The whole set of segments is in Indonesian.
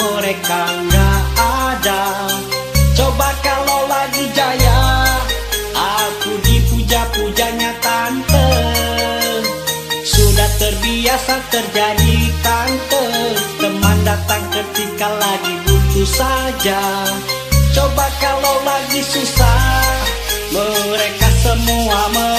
mereka nggak ada. Coba kalau lagi jaya Aku dipuja-pujanya tante. Sudah terbiasa terjadi tante. Teman datang ketika lagi butuh saja. Coba kalau lagi susah Mereka semua mereka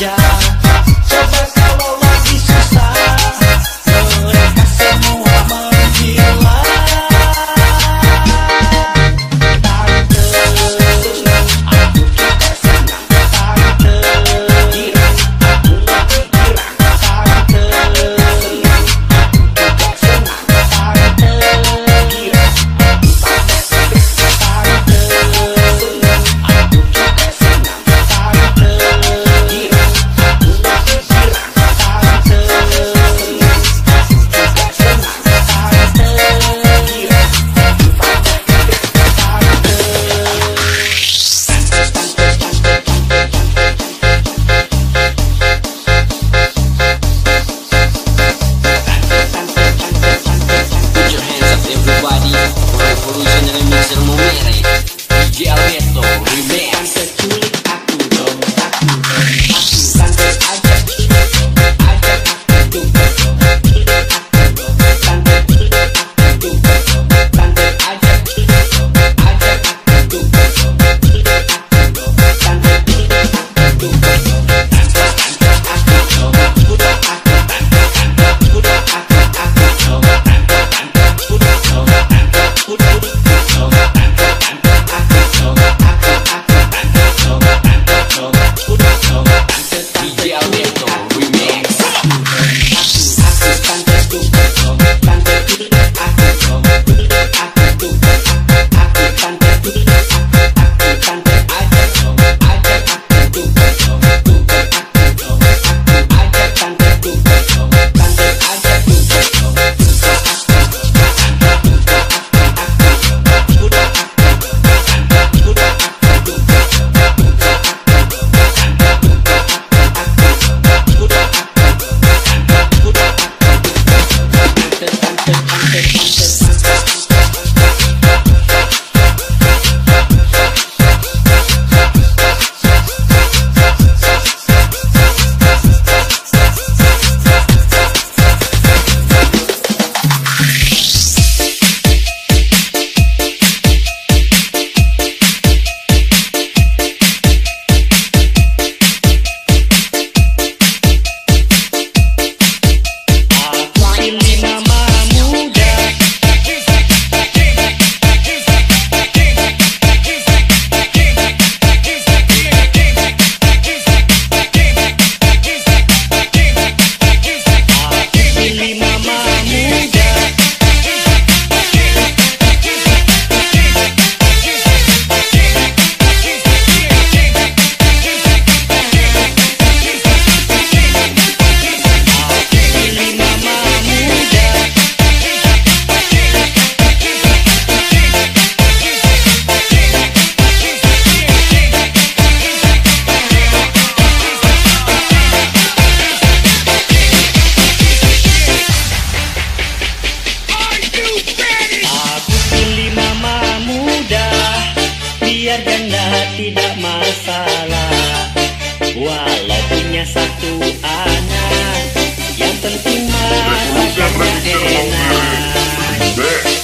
yeah. produce nel mixer non mere DJ Alberto That you siempre quisieron a.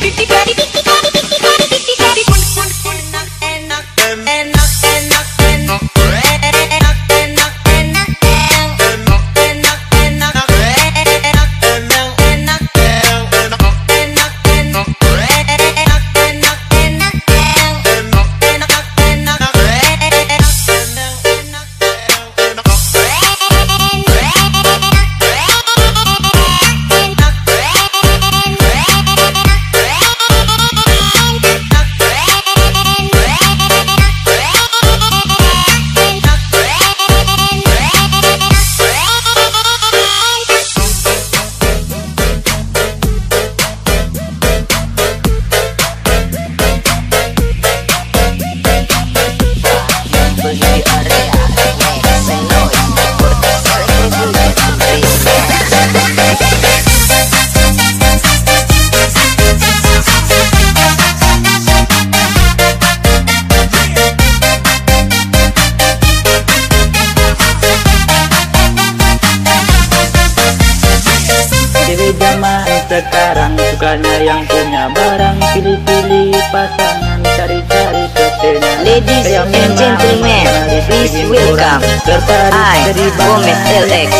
50 50 Tertarik I, Gomez LX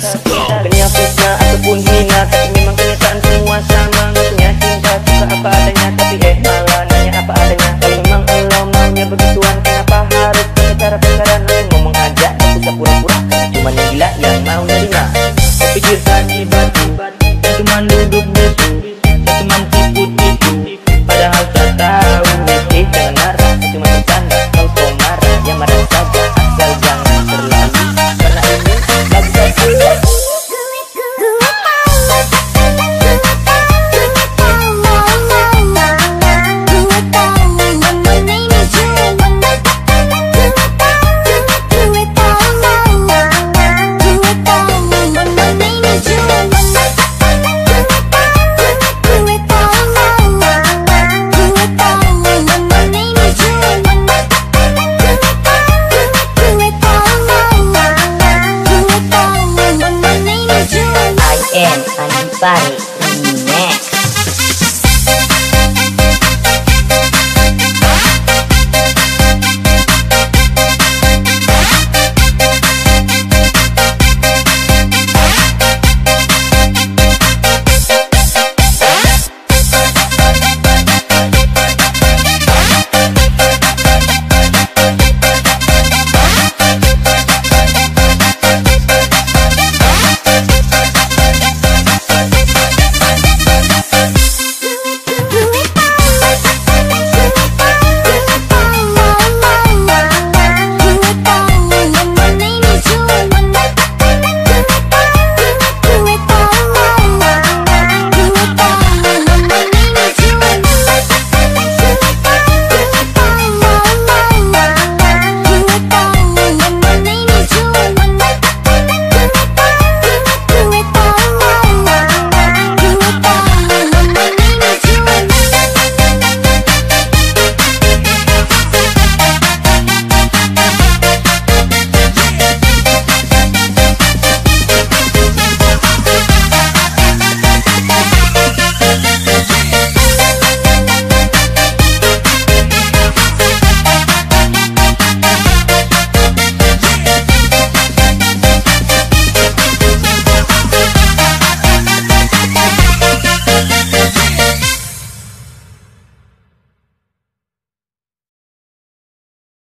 Let's go. Ternyata fitnah ataupun hina